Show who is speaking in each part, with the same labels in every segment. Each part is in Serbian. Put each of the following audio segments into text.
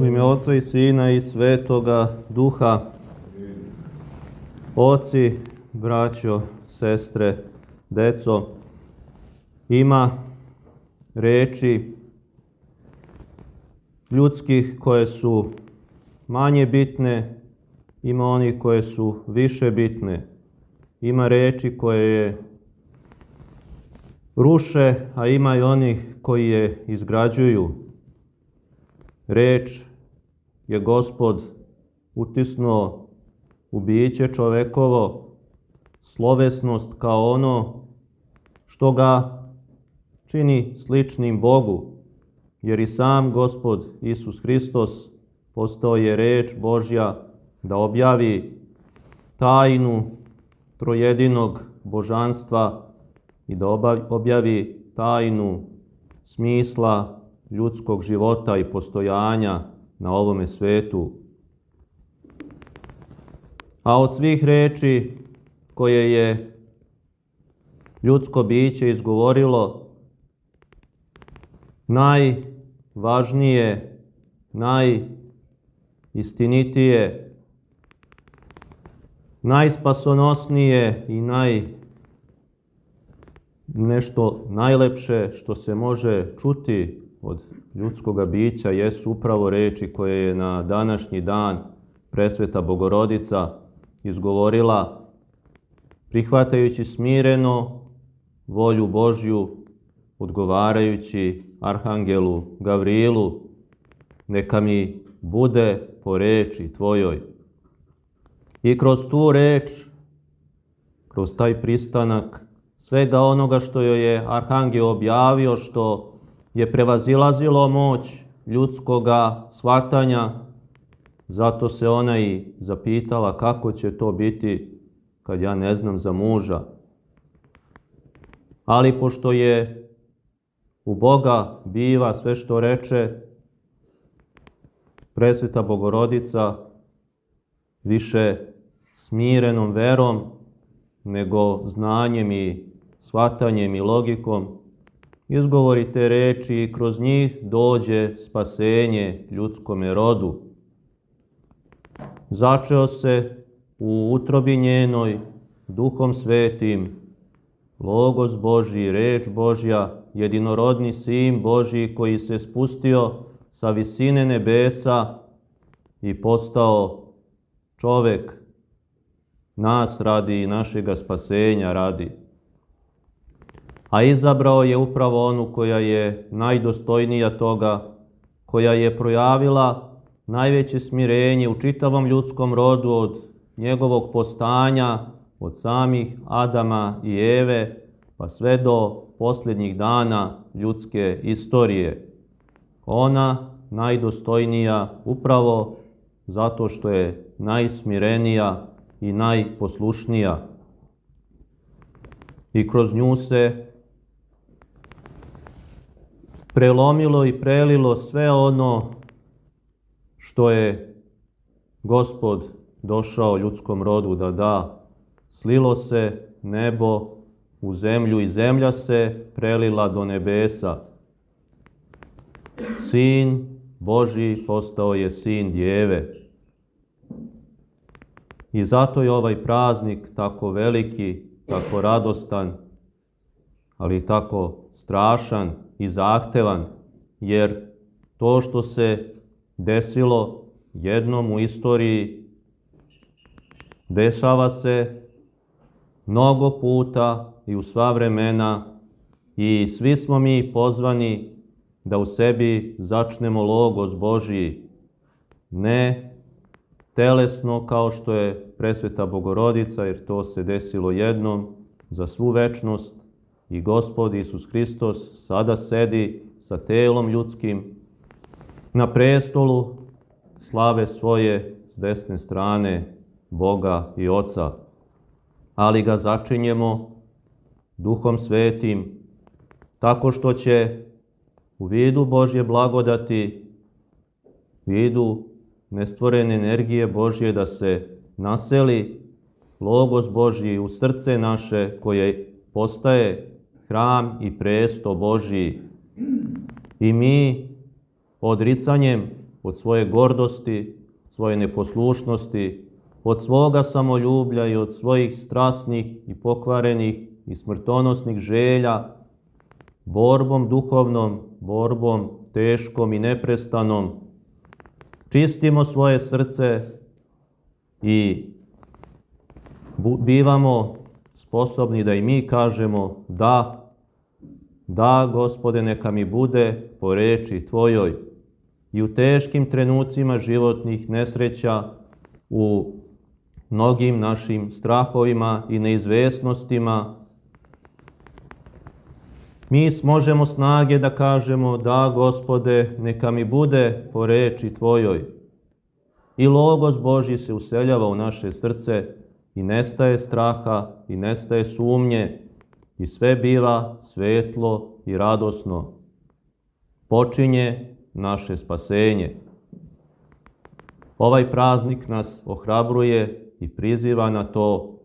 Speaker 1: U ime Oca i Sina i Svetoga Duha, oci, braćo, sestre, deco, ima reči ljudskih koje su manje bitne, ima onih koje su više bitne, ima reči koje je ruše, a ima i onih koji je izgrađuju. Reč je gospod utisnuo u biće čovekovo, slovesnost kao ono što ga čini sličnim Bogu, jer i sam gospod Isus Hristos postao je reč Božja da objavi tajnu trojedinog božanstva i da objavi tajnu smisla ljudskog života i postojanja na ovome svetu. A od svih reči koje je ljudsko biće izgovorilo, najvažnije, najistinitije, najspasonosnije i naj nešto najlepše što se može čuti od ljudskog bića jesu upravo reči koje je na današnji dan presveta Bogorodica izgovorila prihvatajući smireno volju Božju, odgovarajući Arhangelu Gavrilu, neka mi bude po reči Tvojoj. I kroz tu reč, kroz taj pristanak, svega onoga što joj je Arhangel objavio, što je prevazilazilo moć ljudskoga shvatanja, zato se ona i zapitala kako će to biti kad ja ne znam za muža. Ali pošto je u Boga biva sve što reče, presveta Bogorodica više smirenom verom nego znanjem i shvatanjem i logikom, izgovorite reči i kroz njih dođe spasenje ljudskome rodu. Začeo se u utrobi njenoj duhom svetim, Logos Božji, reč Božja, jedinorodni sin Božji koji se spustio sa visine nebesa i postao čovek nas radi i našega spasenja radi a izabrao je upravo onu koja je najdostojnija toga, koja je projavila najveće smirenje u čitavom ljudskom rodu od njegovog postanja, od samih Adama i Eve, pa sve do posljednjih dana ljudske istorije. Ona najdostojnija upravo zato što je najsmirenija i najposlušnija. I kroz nju se prelomilo i prelilo sve ono što je gospod došao ljudskom rodu da da. Slilo se nebo u zemlju i zemlja se prelila do nebesa. Sin Boži postao je sin djeve. I zato je ovaj praznik tako veliki, tako radostan, ali tako strašan, i zahtevan, jer to što se desilo jednom u istoriji dešava se mnogo puta i u sva vremena i svi smo mi pozvani da u sebi začnemo logos Božiji, ne telesno kao što je presveta Bogorodica, jer to se desilo jednom za svu večnost, i Gospod Isus Hristos sada sedi sa telom ljudskim na prestolu slave svoje s desne strane Boga i Oca, ali ga začinjemo Duhom Svetim, tako što će u vidu Božje blagodati, vidu nestvorene energije Božje da se naseli Logos Božji u srce naše koje postaje hram i presto Božiji. I mi odricanjem od svoje gordosti, svoje neposlušnosti, od svoga samoljublja i od svojih strasnih i pokvarenih i smrtonosnih želja, borbom duhovnom, borbom teškom i neprestanom, čistimo svoje srce i bivamo sposobni da i mi kažemo da, da, gospode, neka mi bude po reči Tvojoj. I u teškim trenucima životnih nesreća, u mnogim našim strahovima i neizvesnostima, mi možemo snage da kažemo da, gospode, neka mi bude po reči Tvojoj. I Logos Božji se useljava u naše srce i nestaje straha i nestaje sumnje i sve biva svetlo i radosno. Počinje naše spasenje. Ovaj praznik nas ohrabruje i priziva na to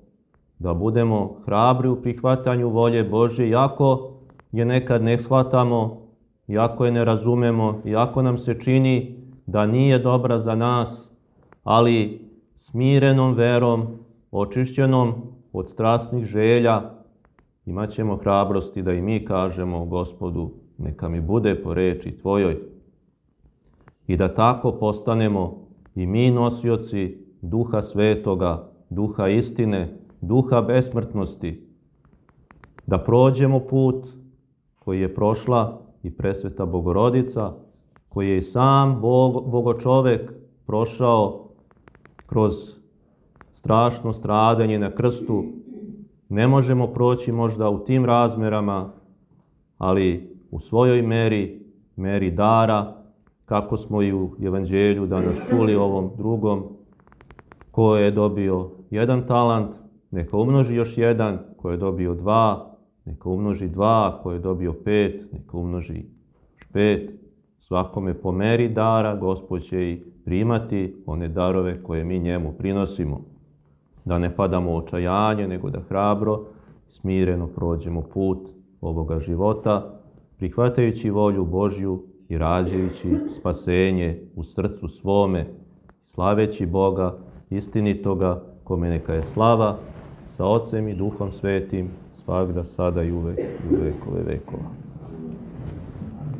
Speaker 1: da budemo hrabri u prihvatanju volje Bože, jako je nekad ne shvatamo, jako je ne razumemo, jako nam se čini da nije dobra za nas, ali smirenom verom, očišćenom od strasnih želja, imaćemo hrabrosti da i mi kažemo gospodu, neka mi bude po reči Tvojoj. I da tako postanemo i mi nosioci duha svetoga, duha istine, duha besmrtnosti, da prođemo put koji je prošla i presveta Bogorodica, koji je i sam Bog, Bogočovek prošao kroz strašno stradanje na krstu. Ne možemo proći možda u tim razmerama, ali u svojoj meri, meri dara, kako smo i u evanđelju danas čuli ovom drugom, ko je dobio jedan talant, neka umnoži još jedan, ko je dobio dva, neka umnoži dva, ako je dobio pet, neka umnoži pet. Svakome po meri dara, Gospod će i primati one darove koje mi njemu prinosimo. Da ne padamo u očajanje, nego da hrabro, smireno prođemo put ovoga života, prihvatajući volju Božju i rađajući spasenje u srcu svome, slaveći Boga, istinitoga, kome neka je slava, sa Otcem i Duhom Svetim, svakda, sada i uvek, i uvekove vekova.